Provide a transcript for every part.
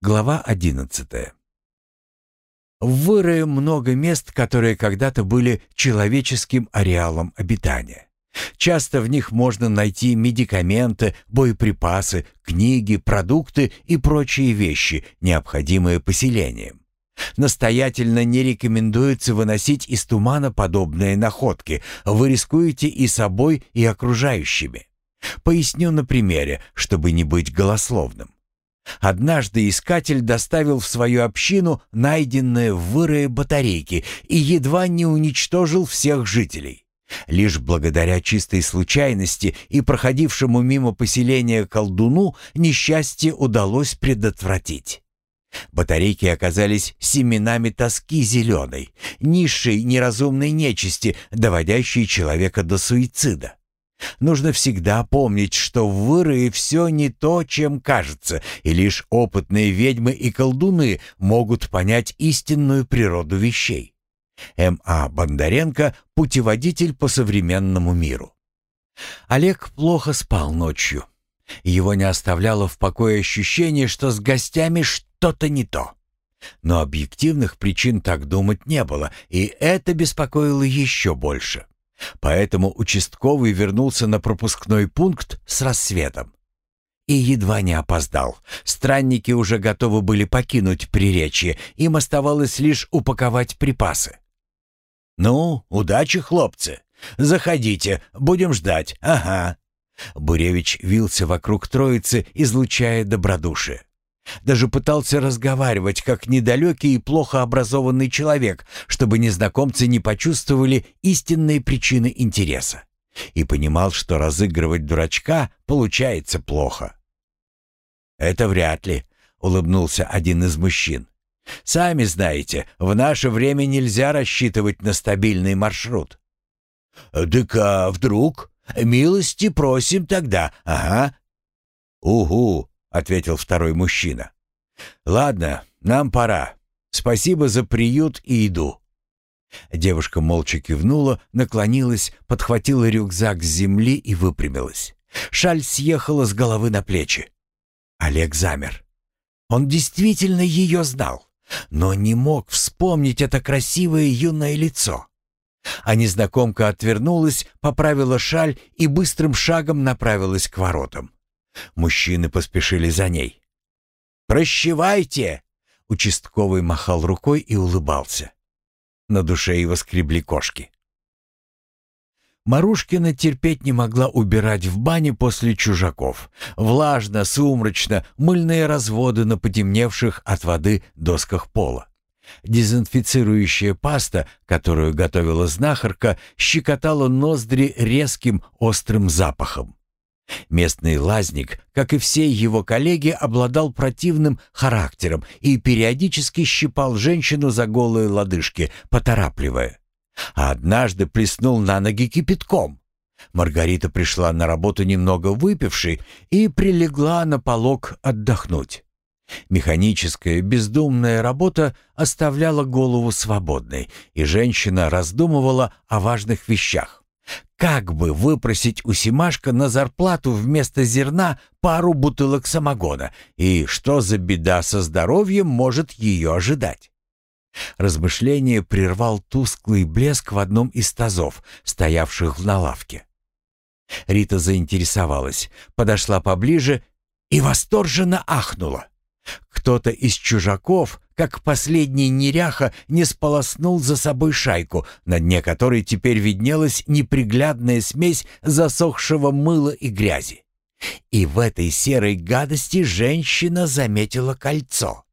Глава одиннадцатая. В Вырое много мест, которые когда-то были человеческим ареалом обитания. Часто в них можно найти медикаменты, боеприпасы, книги, продукты и прочие вещи, необходимые поселениям. Настоятельно не рекомендуется выносить из тумана подобные находки, вы рискуете и собой, и окружающими. Поясню на примере, чтобы не быть голословным. Однажды искатель доставил в свою общину найденные в вырые батарейки и едва не уничтожил всех жителей. Лишь благодаря чистой случайности и проходившему мимо поселения колдуну несчастье удалось предотвратить. Батарейки оказались семенами тоски зеленой, низшей неразумной нечисти, доводящей человека до суицида. Нужно всегда помнить, что в вырые все не то, чем кажется, и лишь опытные ведьмы и колдуны могут понять истинную природу вещей. М.А. Бондаренко – путеводитель по современному миру. Олег плохо спал ночью. Его не оставляло в покое ощущение, что с гостями что-то не то. Но объективных причин так думать не было, и это беспокоило еще больше. Поэтому участковый вернулся на пропускной пункт с рассветом. И едва не опоздал. Странники уже готовы были покинуть Приречье, им оставалось лишь упаковать припасы. «Ну, удачи, хлопцы! Заходите, будем ждать, ага!» Буревич вился вокруг троицы, излучая добродушие. Даже пытался разговаривать, как недалекий и плохо образованный человек, чтобы незнакомцы не почувствовали истинные причины интереса. И понимал, что разыгрывать дурачка получается плохо. «Это вряд ли», — улыбнулся один из мужчин. «Сами знаете, в наше время нельзя рассчитывать на стабильный маршрут». «Так а вдруг? Милости просим тогда, ага». «Угу», — ответил второй мужчина. «Ладно, нам пора. Спасибо за приют и еду». Девушка молча кивнула, наклонилась, подхватила рюкзак с земли и выпрямилась. Шаль съехала с головы на плечи. Олег замер. Он действительно ее знал, но не мог вспомнить это красивое юное лицо. А незнакомка отвернулась, поправила шаль и быстрым шагом направилась к воротам. Мужчины поспешили за ней. «Прощевайте!» — участковый махал рукой и улыбался. На душе его скребли кошки. Марушкина терпеть не могла убирать в бане после чужаков. Влажно, сумрачно, мыльные разводы на потемневших от воды досках пола. Дезинфицирующая паста, которую готовила знахарка, щекотала ноздри резким острым запахом. Местный лазник, как и все его коллеги, обладал противным характером и периодически щипал женщину за голые лодыжки, поторапливая. А однажды плеснул на ноги кипятком. Маргарита пришла на работу немного выпившей и прилегла на полог отдохнуть. Механическая, бездумная работа оставляла голову свободной, и женщина раздумывала о важных вещах. Как бы выпросить у Симашка на зарплату вместо зерна пару бутылок самогона, и что за беда со здоровьем может ее ожидать? Размышление прервал тусклый блеск в одном из тазов, стоявших на лавке. Рита заинтересовалась, подошла поближе и восторженно ахнула. Кто-то из чужаков, как последний неряха, не сполоснул за собой шайку, на дне которой теперь виднелась неприглядная смесь засохшего мыла и грязи. И в этой серой гадости женщина заметила кольцо.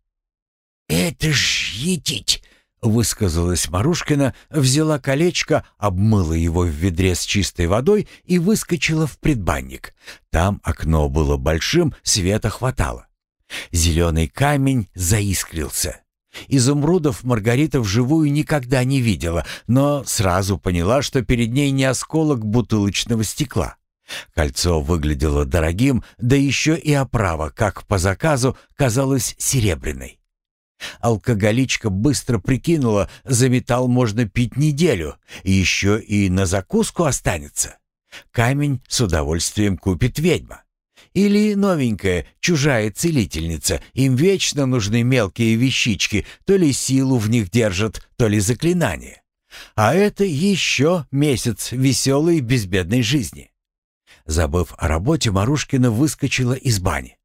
«Это ж етить!» — высказалась Марушкина, взяла колечко, обмыла его в ведре с чистой водой и выскочила в предбанник. Там окно было большим, света хватало. Зеленый камень заискрился. Изумрудов Маргарита вживую никогда не видела, но сразу поняла, что перед ней не осколок бутылочного стекла. Кольцо выглядело дорогим, да еще и оправа, как по заказу, казалась серебряной. Алкоголичка быстро прикинула, за металл можно пить неделю, еще и на закуску останется. Камень с удовольствием купит ведьма. Или новенькая, чужая целительница. Им вечно нужны мелкие вещички, то ли силу в них держат, то ли заклинания. А это еще месяц веселой безбедной жизни. Забыв о работе, Марушкина выскочила из бани.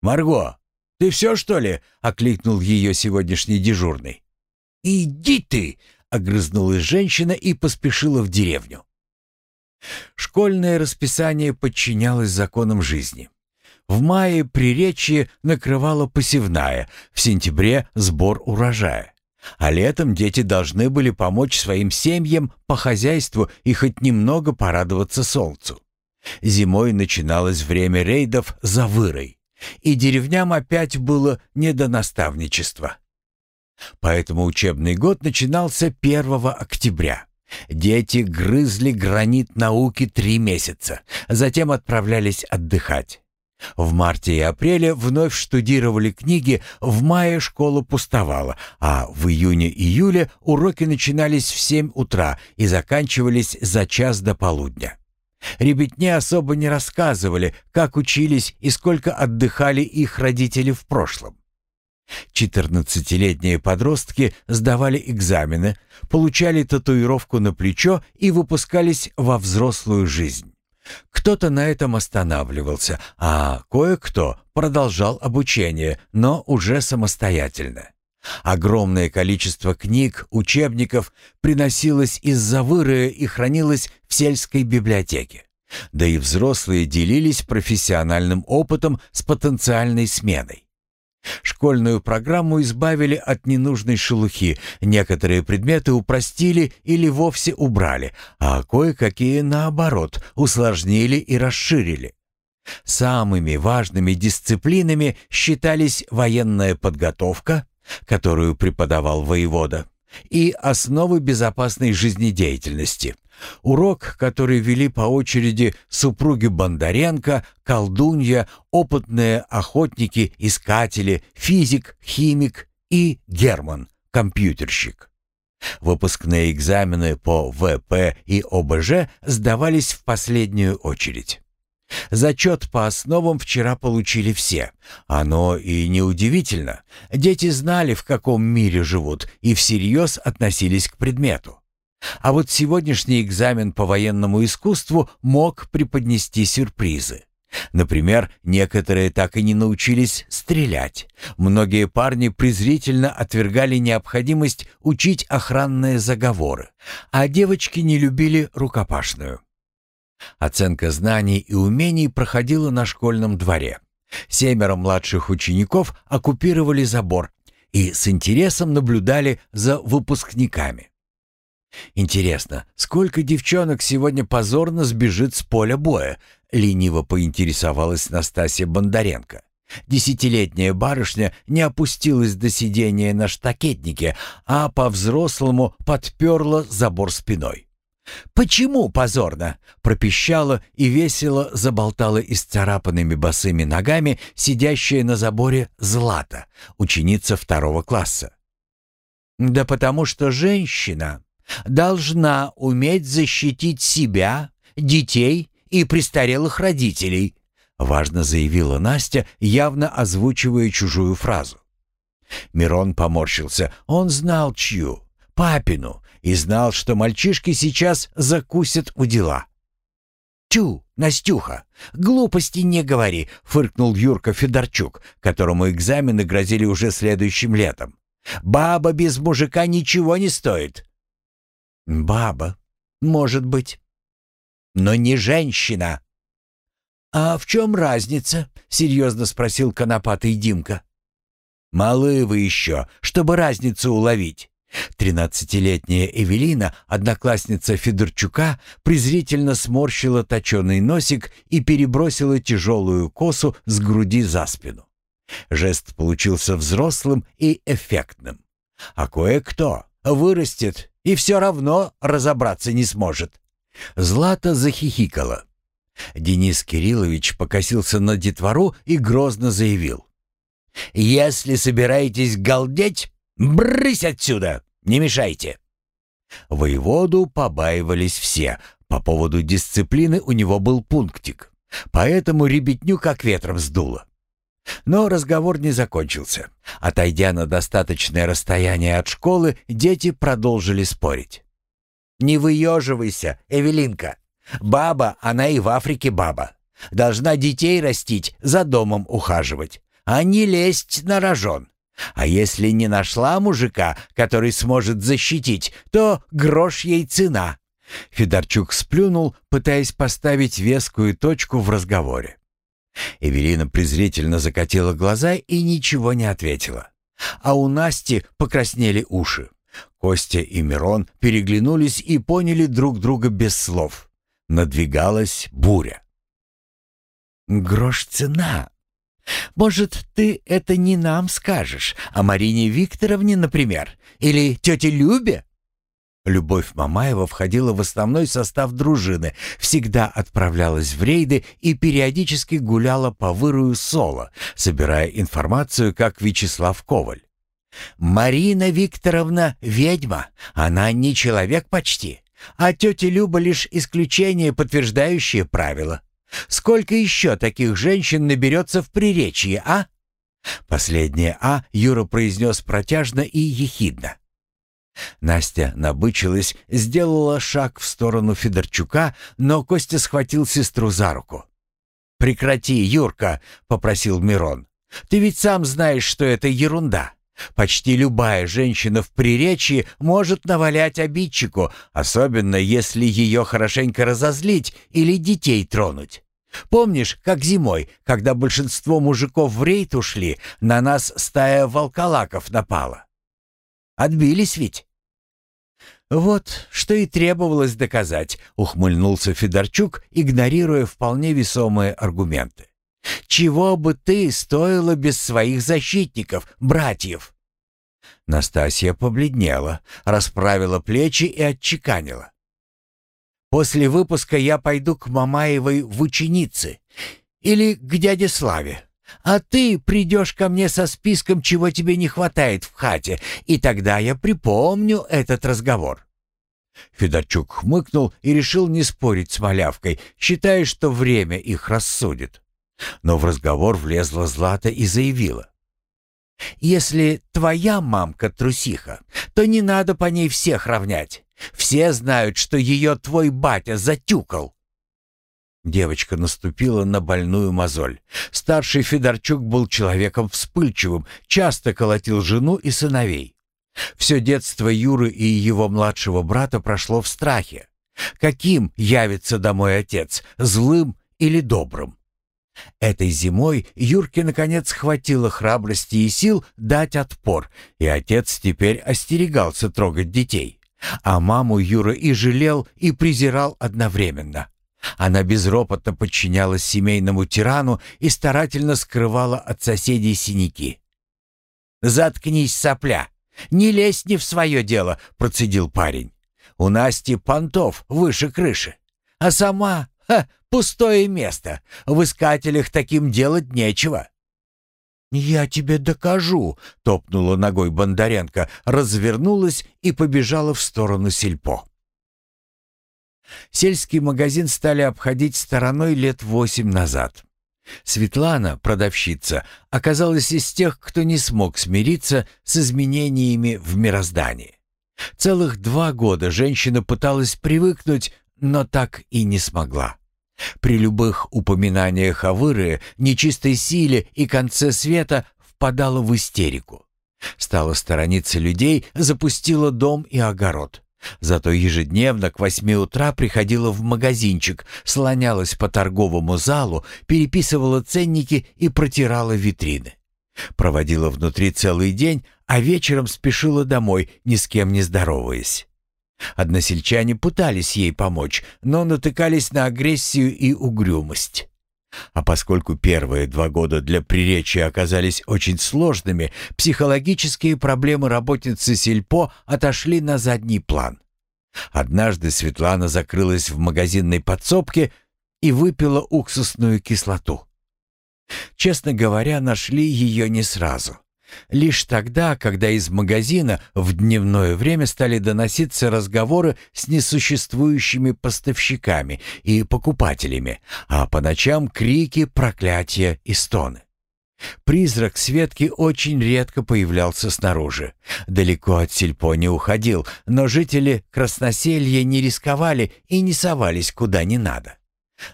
«Марго, ты все, что ли?» — окликнул ее сегодняшний дежурный. «Иди ты!» — огрызнулась женщина и поспешила в деревню. Школьное расписание подчинялось законам жизни. В мае приречье накрывала посевная, в сентябре — сбор урожая. А летом дети должны были помочь своим семьям по хозяйству и хоть немного порадоваться солнцу. Зимой начиналось время рейдов за вырой, и деревням опять было не до наставничества. Поэтому учебный год начинался 1 октября. Дети грызли гранит науки три месяца, затем отправлялись отдыхать. В марте и апреле вновь штудировали книги, в мае школа пустовала, а в июне-июле уроки начинались в 7 утра и заканчивались за час до полудня. Ребятне особо не рассказывали, как учились и сколько отдыхали их родители в прошлом. Четырнадцатилетние подростки сдавали экзамены, получали татуировку на плечо и выпускались во взрослую жизнь. Кто-то на этом останавливался, а кое-кто продолжал обучение, но уже самостоятельно. Огромное количество книг, учебников приносилось из-за вырыя и хранилось в сельской библиотеке. Да и взрослые делились профессиональным опытом с потенциальной сменой. Школьную программу избавили от ненужной шелухи, некоторые предметы упростили или вовсе убрали, а кое-какие, наоборот, усложнили и расширили. Самыми важными дисциплинами считались военная подготовка, которую преподавал воевода, и основы безопасной жизнедеятельности, Урок, который вели по очереди супруги Бондаренко, колдунья, опытные охотники, искатели, физик, химик и Герман, компьютерщик. Выпускные экзамены по ВП и ОБЖ сдавались в последнюю очередь. Зачет по основам вчера получили все. Оно и неудивительно. Дети знали, в каком мире живут, и всерьез относились к предмету. А вот сегодняшний экзамен по военному искусству мог преподнести сюрпризы. Например, некоторые так и не научились стрелять. Многие парни презрительно отвергали необходимость учить охранные заговоры, а девочки не любили рукопашную. Оценка знаний и умений проходила на школьном дворе. Семеро младших учеников оккупировали забор и с интересом наблюдали за выпускниками. «Интересно, сколько девчонок сегодня позорно сбежит с поля боя?» — лениво поинтересовалась Настасья Бондаренко. Десятилетняя барышня не опустилась до сидения на штакетнике, а по-взрослому подперла забор спиной. «Почему позорно?» — пропищала и весело заболтала исцарапанными босыми ногами сидящая на заборе Злата, ученица второго класса. «Да потому что женщина должна уметь защитить себя, детей и престарелых родителей», важно заявила Настя, явно озвучивая чужую фразу. Мирон поморщился. Он знал чью, папину, и знал, что мальчишки сейчас закусят у дела. «Тю, Настюха, глупости не говори», — фыркнул Юрка Федорчук, которому экзамены грозили уже следующим летом. «Баба без мужика ничего не стоит. «Баба, может быть, но не женщина». «А в чем разница?» — серьезно спросил конопатый Димка. «Малы вы еще, чтобы разницу уловить». Тринадцатилетняя Эвелина, одноклассница Федорчука, презрительно сморщила точеный носик и перебросила тяжелую косу с груди за спину. Жест получился взрослым и эффектным. А кое-кто вырастет и все равно разобраться не сможет. Злата захихикала. Денис Кириллович покосился на детвору и грозно заявил. «Если собираетесь галдеть, брысь отсюда, не мешайте!» Воеводу побаивались все. По поводу дисциплины у него был пунктик. Поэтому ребятню как ветром сдуло. Но разговор не закончился. Отойдя на достаточное расстояние от школы, дети продолжили спорить. «Не выеживайся, Эвелинка. Баба, она и в Африке баба. Должна детей растить, за домом ухаживать, а не лезть на рожон. А если не нашла мужика, который сможет защитить, то грош ей цена». Федорчук сплюнул, пытаясь поставить вескую точку в разговоре. Эвелина презрительно закатила глаза и ничего не ответила. А у Насти покраснели уши. Костя и Мирон переглянулись и поняли друг друга без слов. Надвигалась буря. «Грош цена. Может, ты это не нам скажешь, а Марине Викторовне, например, или тете Любе?» Любовь Мамаева входила в основной состав дружины, всегда отправлялась в рейды и периодически гуляла по вырую соло, собирая информацию, как Вячеслав Коваль. «Марина Викторовна — ведьма, она не человек почти, а тетя Люба лишь исключение, подтверждающее правило. Сколько еще таких женщин наберется в приречье, а?» Последнее «а» Юра произнес протяжно и ехидно. Настя набычилась, сделала шаг в сторону Федорчука, но Костя схватил сестру за руку. «Прекрати, Юрка!» — попросил Мирон. «Ты ведь сам знаешь, что это ерунда. Почти любая женщина в приречии может навалять обидчику, особенно если ее хорошенько разозлить или детей тронуть. Помнишь, как зимой, когда большинство мужиков в рейд ушли, на нас стая волколаков напала? Отбились ведь?» «Вот, что и требовалось доказать», — ухмыльнулся Федорчук, игнорируя вполне весомые аргументы. «Чего бы ты стоила без своих защитников, братьев?» Настасья побледнела, расправила плечи и отчеканила. «После выпуска я пойду к Мамаевой в ученицы или к дяде Славе. А ты придешь ко мне со списком, чего тебе не хватает в хате, и тогда я припомню этот разговор». Федорчук хмыкнул и решил не спорить с малявкой, считая, что время их рассудит. Но в разговор влезла Злата и заявила. «Если твоя мамка трусиха, то не надо по ней всех равнять. Все знают, что ее твой батя затюкал. Девочка наступила на больную мозоль. Старший Федорчук был человеком вспыльчивым, часто колотил жену и сыновей. Все детство Юры и его младшего брата прошло в страхе. Каким явится домой отец, злым или добрым? Этой зимой Юрке наконец хватило храбрости и сил дать отпор, и отец теперь остерегался трогать детей. А маму Юра и жалел, и презирал одновременно. Она безропотно подчинялась семейному тирану и старательно скрывала от соседей синяки. «Заткнись, сопля! Не лезь не в свое дело!» — процедил парень. «У Насти понтов выше крыши, а сама — ха, пустое место. В искателях таким делать нечего». «Я тебе докажу», — топнула ногой Бондаренко, развернулась и побежала в сторону сельпо. Сельский магазин стали обходить стороной лет восемь назад. Светлана, продавщица, оказалась из тех, кто не смог смириться с изменениями в мироздании. Целых два года женщина пыталась привыкнуть, но так и не смогла. При любых упоминаниях о вырые, нечистой силе и конце света впадала в истерику. Стала сторониться людей, запустила дом и огород. Зато ежедневно к восьми утра приходила в магазинчик, слонялась по торговому залу, переписывала ценники и протирала витрины. Проводила внутри целый день, а вечером спешила домой, ни с кем не здороваясь. Односельчане пытались ей помочь, но натыкались на агрессию и угрюмость. А поскольку первые два года для приречия оказались очень сложными, психологические проблемы работницы Сельпо отошли на задний план. Однажды Светлана закрылась в магазинной подсобке и выпила уксусную кислоту. Честно говоря, нашли ее не сразу. Лишь тогда, когда из магазина в дневное время стали доноситься разговоры с несуществующими поставщиками и покупателями, а по ночам крики, проклятия и стоны. Призрак Светки очень редко появлялся снаружи. Далеко от сельпо не уходил, но жители Красноселья не рисковали и не совались куда не надо.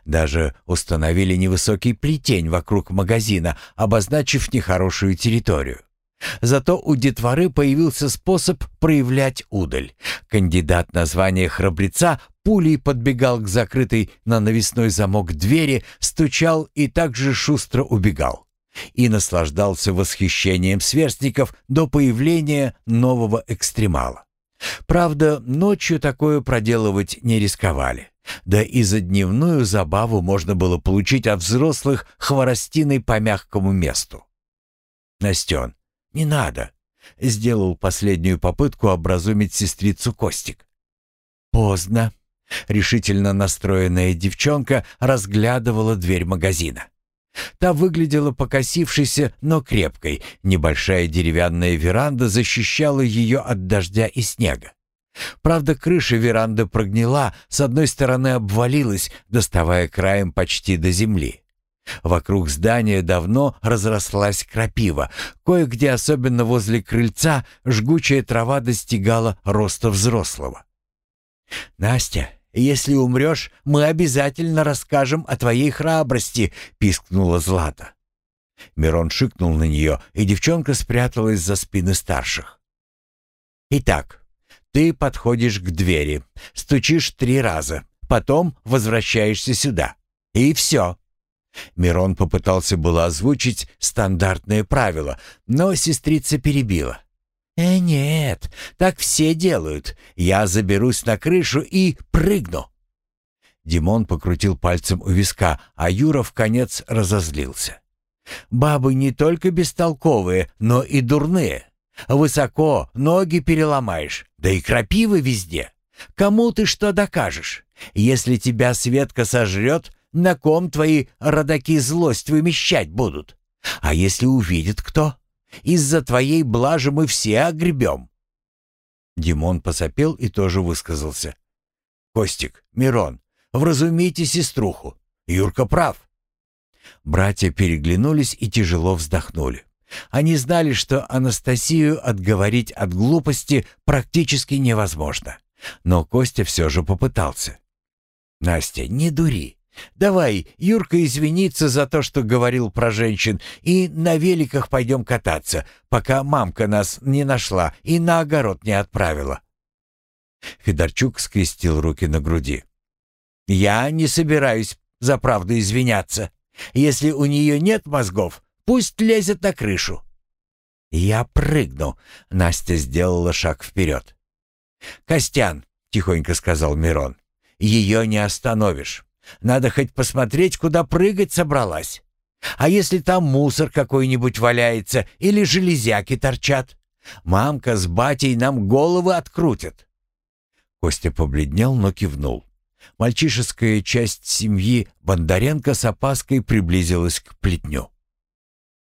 Даже установили невысокий плетень вокруг магазина, обозначив нехорошую территорию. Зато у детворы появился способ проявлять удаль. Кандидат на звание храбреца пулей подбегал к закрытой на навесной замок двери, стучал и также шустро убегал и наслаждался восхищением сверстников до появления нового экстремала. Правда, ночью такое проделывать не рисковали. Да и за дневную забаву можно было получить от взрослых хворостиной по мягкому месту. «Настен, не надо», — сделал последнюю попытку образумить сестрицу Костик. «Поздно», — решительно настроенная девчонка разглядывала дверь магазина. Та выглядела покосившейся, но крепкой. Небольшая деревянная веранда защищала ее от дождя и снега. Правда, крыша веранды прогнила, с одной стороны обвалилась, доставая краем почти до земли. Вокруг здания давно разрослась крапива. Кое-где, особенно возле крыльца, жгучая трава достигала роста взрослого. «Настя, если умрешь, мы обязательно расскажем о твоей храбрости», — пискнула Злата. Мирон шикнул на нее, и девчонка спряталась за спины старших. «Итак, ты подходишь к двери, стучишь три раза, потом возвращаешься сюда. И все». Мирон попытался было озвучить стандартные правила, но сестрица перебила. «Э, нет, так все делают. Я заберусь на крышу и прыгну». Димон покрутил пальцем у виска, а Юра в конец разозлился. «Бабы не только бестолковые, но и дурные. Высоко ноги переломаешь, да и крапивы везде. Кому ты что докажешь? Если тебя Светка сожрет, на ком твои родаки злость вымещать будут? А если увидит кто?» Из-за твоей блажи мы все огребем». Димон посопел и тоже высказался. «Костик, Мирон, вразумите сеструху. Юрка прав». Братья переглянулись и тяжело вздохнули. Они знали, что Анастасию отговорить от глупости практически невозможно. Но Костя все же попытался. «Настя, не дури. Давай, Юрка извинится за то, что говорил про женщин, и на великах пойдем кататься, пока мамка нас не нашла и на огород не отправила». Федорчук скрестил руки на груди. «Я не собираюсь за правду извиняться. Если у нее нет мозгов, пусть лезет на крышу». «Я прыгну», — Настя сделала шаг вперед. «Костян», — тихонько сказал Мирон, — «ее не остановишь. Надо хоть посмотреть, куда прыгать собралась. А если там мусор какой-нибудь валяется или железяки торчат? Мамка с батей нам головы открутят». Костя побледнел, но кивнул. Мальчишеская часть семьи Бондаренко с опаской приблизилась к плетню.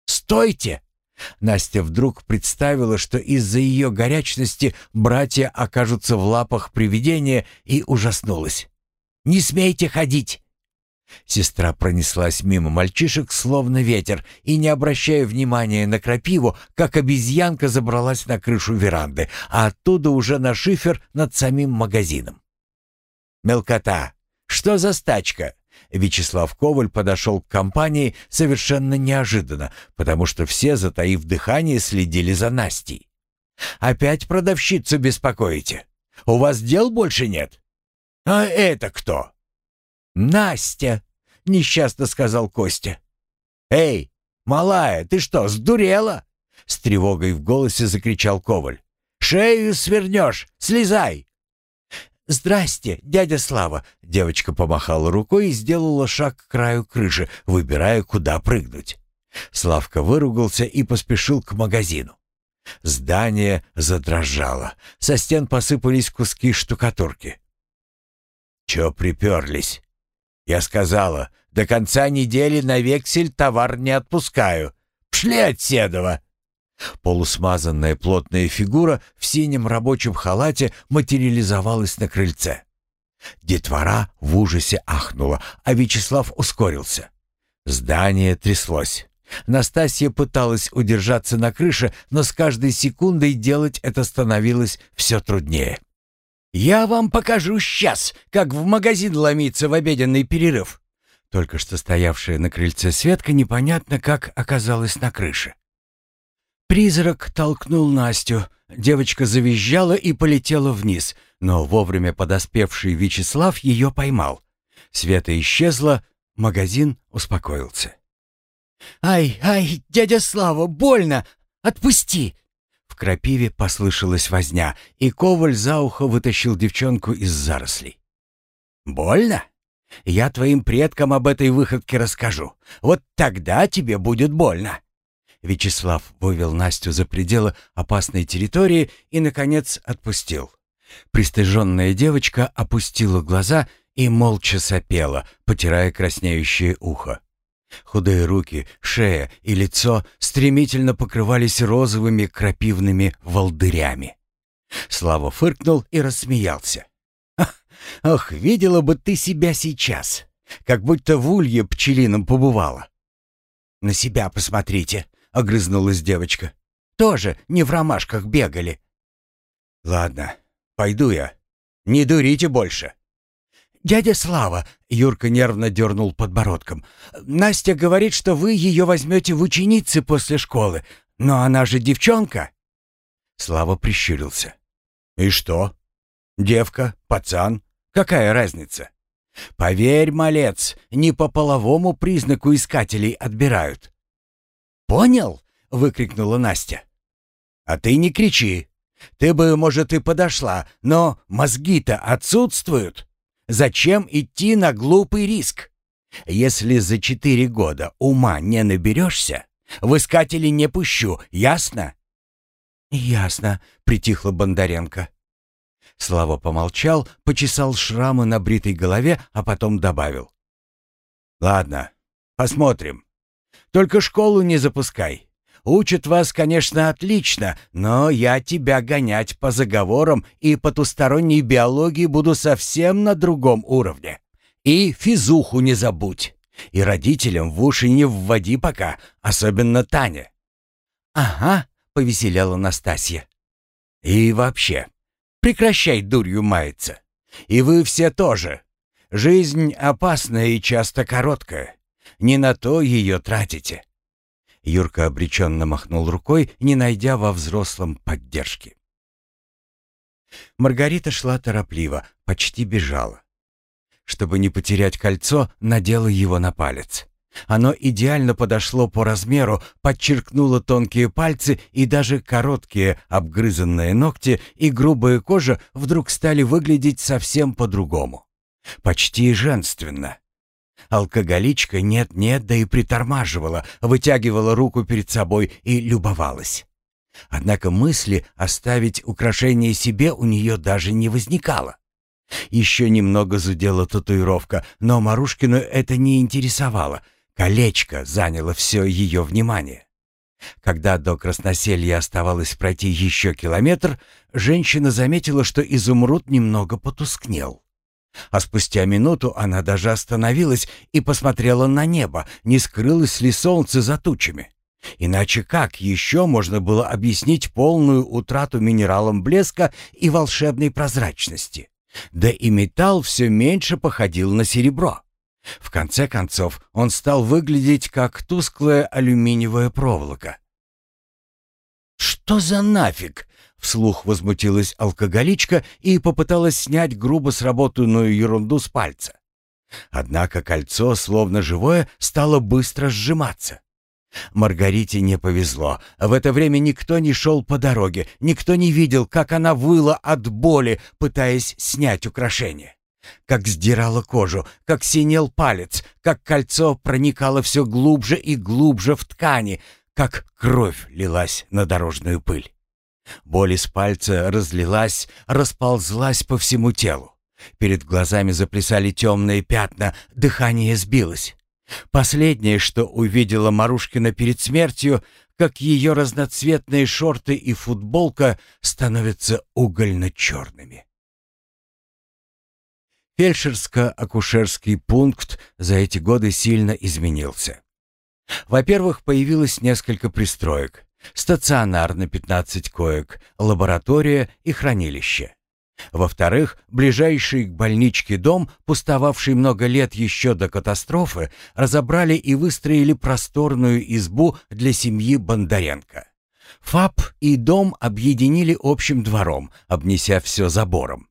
«Стойте!» Настя вдруг представила, что из-за ее горячности братья окажутся в лапах привидения и ужаснулась. Не смейте ходить!» Сестра пронеслась мимо мальчишек, словно ветер, и, не обращая внимания на крапиву, как обезьянка забралась на крышу веранды, а оттуда уже на шифер над самим магазином. «Мелкота! Что за стачка?» Вячеслав Коваль подошел к компании совершенно неожиданно, потому что все, затаив дыхание, следили за Настей. «Опять продавщицу беспокоите? У вас дел больше нет?» «А это кто?» «Настя!» — несчастно сказал Костя. «Эй, малая, ты что, сдурела?» С тревогой в голосе закричал Коваль. «Шею свернешь! Слезай!» «Здрасте, дядя Слава!» Девочка помахала рукой и сделала шаг к краю крыши, выбирая, куда прыгнуть. Славка выругался и поспешил к магазину. Здание задрожало. Со стен посыпались куски штукатурки. «Чё приперлись?» «Я сказала, до конца недели на вексель товар не отпускаю. Пшли от Седова!» Полусмазанная плотная фигура в синем рабочем халате материализовалась на крыльце. Детвора в ужасе ахнула, а Вячеслав ускорился. Здание тряслось. Настасья пыталась удержаться на крыше, но с каждой секундой делать это становилось все труднее. «Я вам покажу сейчас, как в магазин ломиться в обеденный перерыв!» Только что стоявшая на крыльце Светка непонятно как оказалась на крыше. Призрак толкнул Настю. Девочка завизжала и полетела вниз, но вовремя подоспевший Вячеслав ее поймал. Света исчезла, магазин успокоился. «Ай, ай, дядя Слава, больно! Отпусти!» Крапиве послышалась возня, и Коваль за ухо вытащил девчонку из зарослей. «Больно? Я твоим предкам об этой выходке расскажу. Вот тогда тебе будет больно!» Вячеслав вывел Настю за пределы опасной территории и, наконец, отпустил. Пристыженная девочка опустила глаза и молча сопела, потирая краснеющее ухо. Худые руки, шея и лицо стремительно покрывались розовыми крапивными волдырями. Слава фыркнул и рассмеялся. «Ох, видела бы ты себя сейчас, как будто в улье пчелином побывала. На себя посмотрите, — огрызнулась девочка. «Тоже не в ромашках бегали». «Ладно, пойду я. Не дурите больше». «Дядя Слава», — Юрка нервно дернул подбородком, «Настя говорит, что вы ее возьмете в ученицы после школы, но она же девчонка». Слава прищурился. «И что? Девка, пацан, какая разница? Поверь, малец, не по половому признаку искателей отбирают. «Понял?» — выкрикнула Настя. «А ты не кричи. Ты бы, может, и подошла, но мозги-то отсутствуют. Зачем идти на глупый риск? Если за четыре года ума не наберешься, в искатели не пущу, ясно?» «Ясно», — притихла Бондаренко. Слава помолчал, почесал шрамы на бритой голове, а потом добавил. «Ладно, посмотрим. Только школу не запускай. Учат вас, конечно, отлично, но я тебя гонять по заговорам и потусторонней биологии буду совсем на другом уровне. И физуху не забудь. И родителям в уши не вводи пока, особенно Таня». «Ага», — повеселяла Настасья. «И вообще, прекращай дурью маяться. И вы все тоже. Жизнь опасная и часто короткая. Не на то ее тратите». Юрка обреченно махнул рукой, не найдя во взрослом поддержки. Маргарита шла торопливо, почти бежала. Чтобы не потерять кольцо, надела его на палец. Оно идеально подошло по размеру, подчеркнуло тонкие пальцы, и даже короткие обгрызанные ногти и грубая кожа вдруг стали выглядеть совсем по-другому. Почти женственно. Алкоголичка нет-нет, да и притормаживала, вытягивала руку перед собой и любовалась. Однако мысли оставить украшение себе у нее даже не возникало. Еще немного зудела татуировка, но Марушкину это не интересовало. Колечко заняло все ее внимание. Когда до красноселья оставалось пройти еще километр, женщина заметила, что изумруд немного потускнел. А спустя минуту она даже остановилась и посмотрела на небо, не скрылось ли солнце за тучами. Иначе как еще можно было объяснить полную утрату минералом блеска и волшебной прозрачности? Да и металл все меньше походил на серебро. В конце концов, он стал выглядеть как тусклая алюминиевая проволока. «Что за нафиг?» Вслух возмутилась алкоголичка и попыталась снять грубо сработанную ерунду с пальца. Однако кольцо, словно живое, стало быстро сжиматься. Маргарите не повезло. В это время никто не шел по дороге, никто не видел, как она выла от боли, пытаясь снять украшение. Как сдирала кожу, как синел палец, как кольцо проникало все глубже и глубже в ткани, как кровь лилась на дорожную пыль. Боль из пальца разлилась, расползлась по всему телу. Перед глазами заплясали темные пятна, дыхание сбилось. Последнее, что увидела Марушкина перед смертью, как ее разноцветные шорты и футболка становятся угольно-черными. Фельдшерско-акушерский пункт за эти годы сильно изменился. Во-первых, появилось несколько пристроек. Стационар на 15 коек, лаборатория и хранилище. Во-вторых, ближайший к больничке дом, пустовавший много лет еще до катастрофы, разобрали и выстроили просторную избу для семьи Бондаренко. ФАП и дом объединили общим двором, обнеся все забором.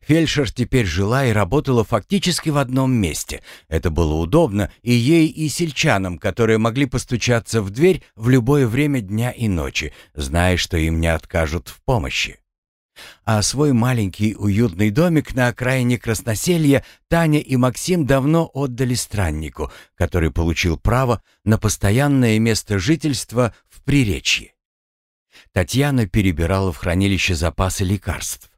Фельдшер теперь жила и работала фактически в одном месте. Это было удобно и ей, и сельчанам, которые могли постучаться в дверь в любое время дня и ночи, зная, что им не откажут в помощи. А свой маленький уютный домик на окраине Красноселья Таня и Максим давно отдали страннику, который получил право на постоянное место жительства в Приречье. Татьяна перебирала в хранилище запасы лекарств.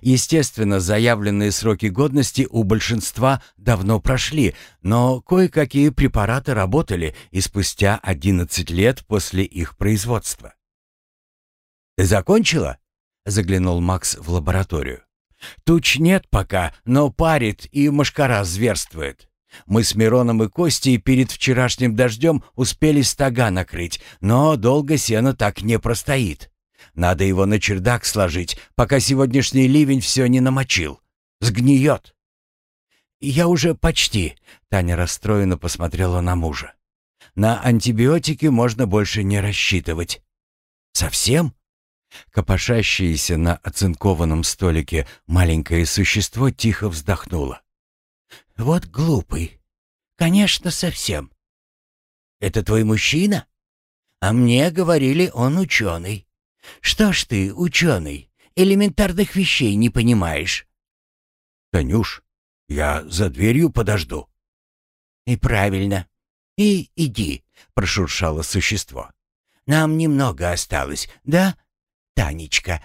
Естественно, заявленные сроки годности у большинства давно прошли, но кое-какие препараты работали и спустя 11 лет после их производства. «Ты закончила?» заглянул Макс в лабораторию. «Туч нет пока, но парит и мошкара зверствует. Мы с Мироном и Костей перед вчерашним дождем успели стога накрыть, но долго сено так не простоит. Надо его на чердак сложить, пока сегодняшний ливень все не намочил. Сгниет». «Я уже почти», — Таня расстроенно посмотрела на мужа. «На антибиотики можно больше не рассчитывать». «Совсем?» Копошащееся на оцинкованном столике маленькое существо тихо вздохнуло. «Вот глупый. Конечно, совсем. Это твой мужчина? А мне говорили, он ученый. Что ж ты, ученый, элементарных вещей не понимаешь?» «Танюш, я за дверью подожду». «И правильно. И иди», — прошуршало существо. «Нам немного осталось, да?» Танечка.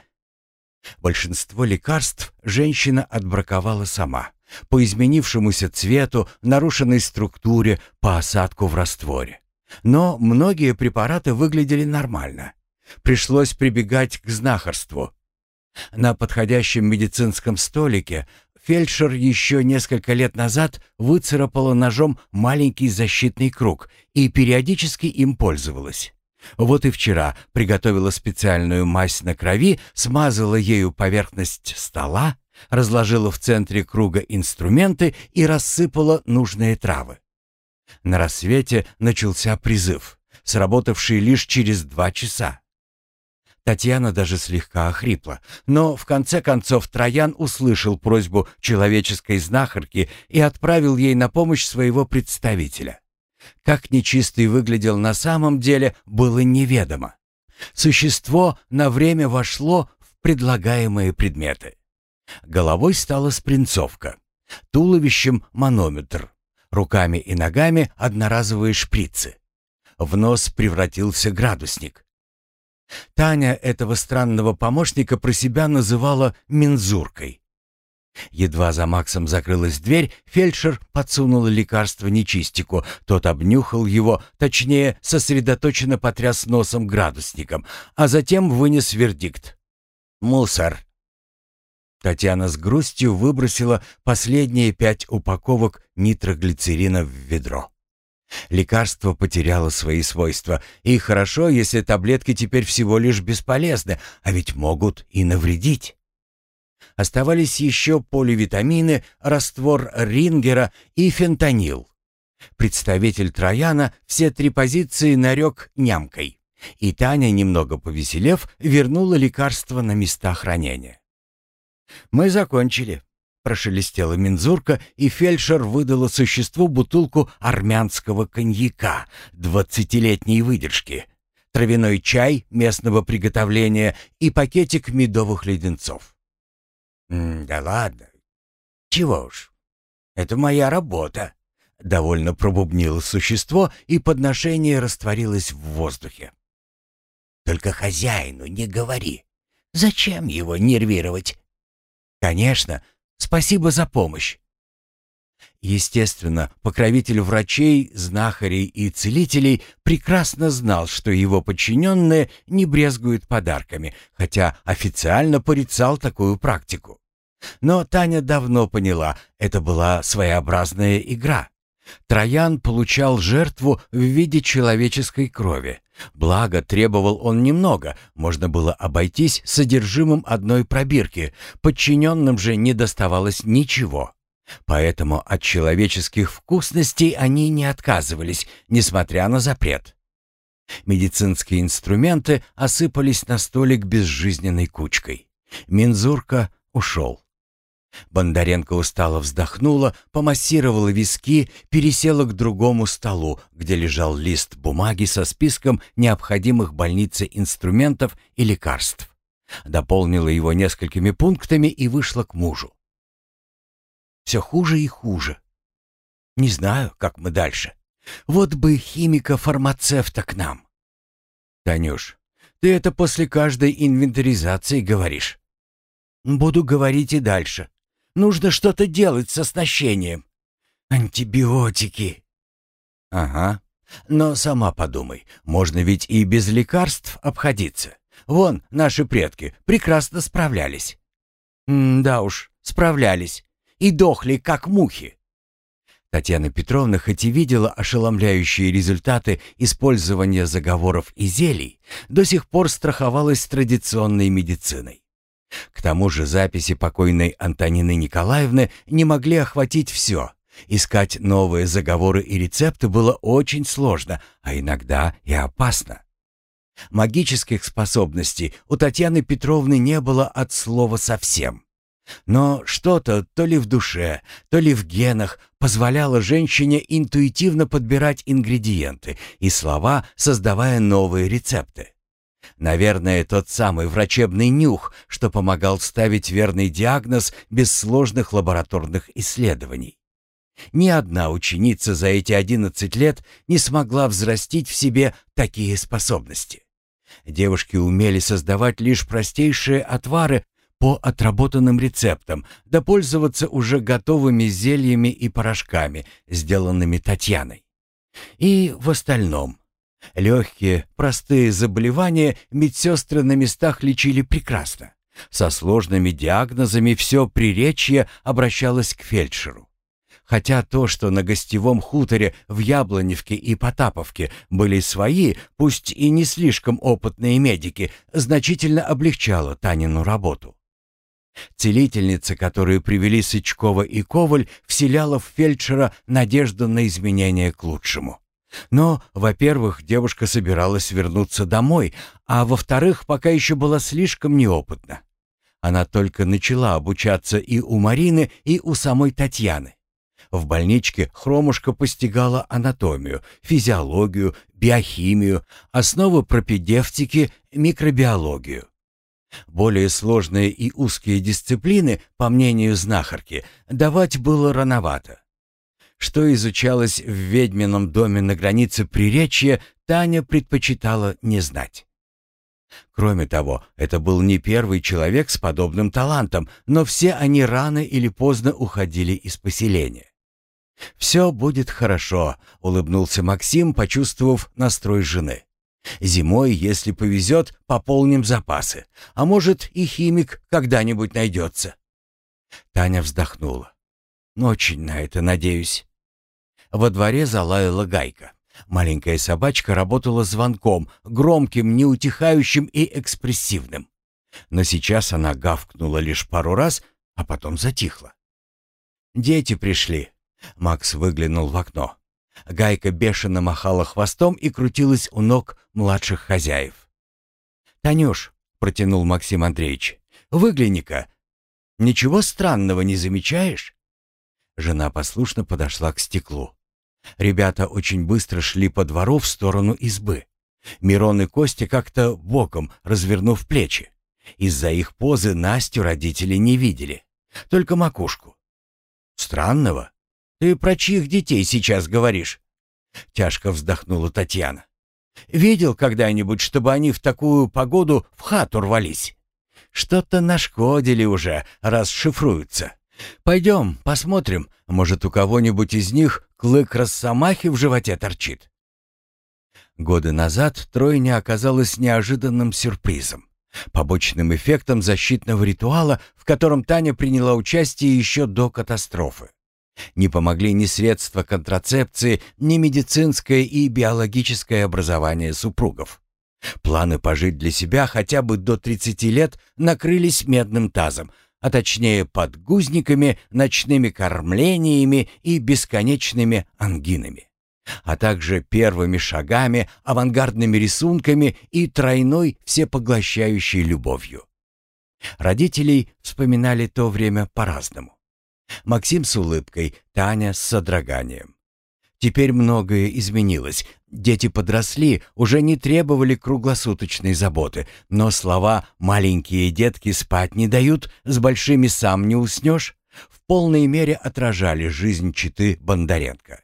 Большинство лекарств женщина отбраковала сама. По изменившемуся цвету, нарушенной структуре, по осадку в растворе. Но многие препараты выглядели нормально. Пришлось прибегать к знахарству. На подходящем медицинском столике фельдшер еще несколько лет назад выцарапала ножом маленький защитный круг и периодически им пользовалась. Вот и вчера приготовила специальную мазь на крови, смазала ею поверхность стола, разложила в центре круга инструменты и рассыпала нужные травы. На рассвете начался призыв, сработавший лишь через два часа. Татьяна даже слегка охрипла, но в конце концов Троян услышал просьбу человеческой знахарки и отправил ей на помощь своего представителя. Как нечистый выглядел на самом деле, было неведомо. Существо на время вошло в предлагаемые предметы. Головой стала спринцовка, туловищем манометр, руками и ногами одноразовые шприцы. В нос превратился градусник. Таня этого странного помощника про себя называла мензуркой. Едва за Максом закрылась дверь, фельдшер подсунул лекарство нечистику. Тот обнюхал его, точнее, сосредоточенно потряс носом градусником, а затем вынес вердикт. «Мусор». Татьяна с грустью выбросила последние пять упаковок нитроглицерина в ведро. Лекарство потеряло свои свойства, и хорошо, если таблетки теперь всего лишь бесполезны, а ведь могут и навредить. Оставались еще поливитамины, раствор Рингера и фентанил. Представитель Трояна все три позиции нарек нямкой. И Таня, немного повеселев, вернула лекарство на места хранения. «Мы закончили», — прошелестела мензурка, и фельдшер выдала существу бутылку армянского коньяка двадцатилетней выдержки, травяной чай местного приготовления и пакетик медовых леденцов. «Да ладно. Чего уж. Это моя работа», — довольно пробубнило существо, и подношение растворилось в воздухе. «Только хозяину не говори. Зачем его нервировать?» «Конечно. Спасибо за помощь». Естественно, покровитель врачей, знахарей и целителей прекрасно знал, что его подчиненные не брезгуют подарками, хотя официально порицал такую практику. Но Таня давно поняла, это была своеобразная игра. Троян получал жертву в виде человеческой крови. Благо, требовал он немного, можно было обойтись содержимым одной пробирки, подчиненным же не доставалось ничего. Поэтому от человеческих вкусностей они не отказывались, несмотря на запрет. Медицинские инструменты осыпались на столик безжизненной кучкой. Мензурка ушел. Бондаренко устало вздохнула, помассировала виски, пересела к другому столу, где лежал лист бумаги со списком необходимых больнице инструментов и лекарств. Дополнила его несколькими пунктами и вышла к мужу. «Все хуже и хуже. Не знаю, как мы дальше. Вот бы химика-фармацевта к нам». «Танюш, ты это после каждой инвентаризации говоришь». «Буду говорить и дальше. Нужно что-то делать с оснащением. Антибиотики. Ага. Но сама подумай, можно ведь и без лекарств обходиться. Вон, наши предки прекрасно справлялись. М да уж, справлялись. И дохли, как мухи. Татьяна Петровна хоть и видела ошеломляющие результаты использования заговоров и зелий, до сих пор страховалась традиционной медициной. К тому же записи покойной Антонины Николаевны не могли охватить все. Искать новые заговоры и рецепты было очень сложно, а иногда и опасно. Магических способностей у Татьяны Петровны не было от слова совсем. Но что-то то ли в душе, то ли в генах позволяло женщине интуитивно подбирать ингредиенты и слова, создавая новые рецепты. Наверное, тот самый врачебный нюх, что помогал ставить верный диагноз без сложных лабораторных исследований. Ни одна ученица за эти 11 лет не смогла взрастить в себе такие способности. Девушки умели создавать лишь простейшие отвары по отработанным рецептам, да пользоваться уже готовыми зельями и порошками, сделанными Татьяной. И в остальном Легкие, простые заболевания медсестры на местах лечили прекрасно. Со сложными диагнозами все приречье обращалось к фельдшеру. Хотя то, что на гостевом хуторе в Яблоневке и Потаповке были свои, пусть и не слишком опытные медики, значительно облегчало Танину работу. Целительница, которую привели Сычкова и Коваль, вселяла в фельдшера надежду на изменения к лучшему. Но, во-первых, девушка собиралась вернуться домой, а во-вторых, пока еще была слишком неопытна. Она только начала обучаться и у Марины, и у самой Татьяны. В больничке Хромушка постигала анатомию, физиологию, биохимию, основы пропедевтики, микробиологию. Более сложные и узкие дисциплины, по мнению знахарки, давать было рановато. Что изучалось в ведьмином доме на границе Приречья, Таня предпочитала не знать. Кроме того, это был не первый человек с подобным талантом, но все они рано или поздно уходили из поселения. «Все будет хорошо», — улыбнулся Максим, почувствовав настрой жены. «Зимой, если повезет, пополним запасы. А может, и химик когда-нибудь найдется». Таня вздохнула. «Очень на это надеюсь». Во дворе залаяла гайка. Маленькая собачка работала звонком, громким, неутихающим и экспрессивным. Но сейчас она гавкнула лишь пару раз, а потом затихла. «Дети пришли», — Макс выглянул в окно. Гайка бешено махала хвостом и крутилась у ног младших хозяев. «Танюш», — протянул Максим Андреевич, — «выгляни-ка. Ничего странного не замечаешь?» Жена послушно подошла к стеклу. Ребята очень быстро шли по двору в сторону избы. Мирон и Костя как-то боком, развернув плечи. Из-за их позы Настю родители не видели. Только макушку. «Странного? Ты про чьих детей сейчас говоришь?» Тяжко вздохнула Татьяна. «Видел когда-нибудь, чтобы они в такую погоду в хату рвались? Что-то нашкодили уже, раз шифруются. «Пойдем, посмотрим, может, у кого-нибудь из них клык росомахи в животе торчит». Годы назад тройня оказалась неожиданным сюрпризом, побочным эффектом защитного ритуала, в котором Таня приняла участие еще до катастрофы. Не помогли ни средства контрацепции, ни медицинское и биологическое образование супругов. Планы пожить для себя хотя бы до 30 лет накрылись медным тазом, а точнее подгузниками, ночными кормлениями и бесконечными ангинами, а также первыми шагами, авангардными рисунками и тройной всепоглощающей любовью. Родителей вспоминали то время по-разному. Максим с улыбкой, Таня с содроганием. Теперь многое изменилось. Дети подросли, уже не требовали круглосуточной заботы, но слова «маленькие детки спать не дают», «с большими сам не уснешь» в полной мере отражали жизнь читы Бондаренко.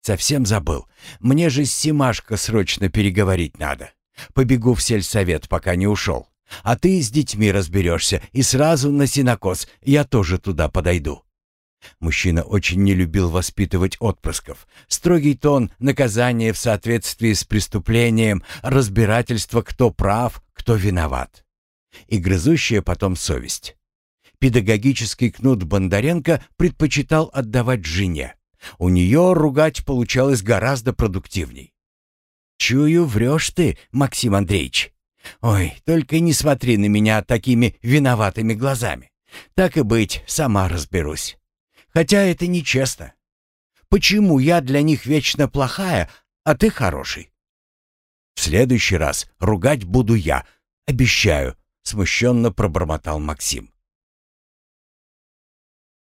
«Совсем забыл. Мне же с Симашко срочно переговорить надо. Побегу в сельсовет, пока не ушел. А ты с детьми разберешься и сразу на синокос, я тоже туда подойду». Мужчина очень не любил воспитывать отпрысков. Строгий тон, наказание в соответствии с преступлением, разбирательство, кто прав, кто виноват. И грызущая потом совесть. Педагогический кнут Бондаренко предпочитал отдавать жене. У нее ругать получалось гораздо продуктивней. «Чую, врешь ты, Максим Андреевич. Ой, только не смотри на меня такими виноватыми глазами. Так и быть, сама разберусь. Хотя это нечестно. Почему я для них вечно плохая, а ты хороший? В следующий раз ругать буду я, обещаю, смущенно пробормотал Максим.